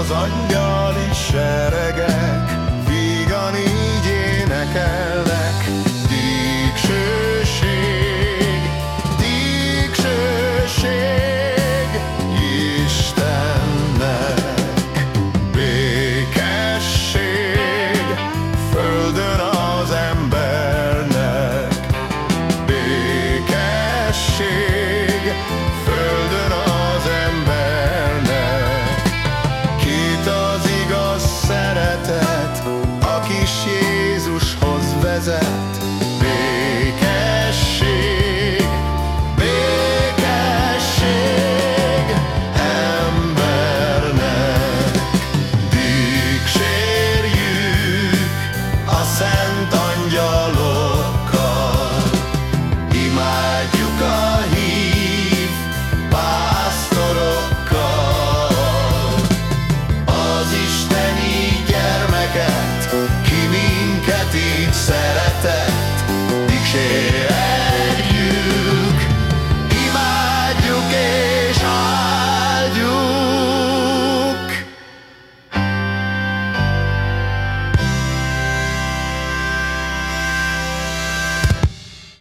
az angyali seregek. szent angyalok.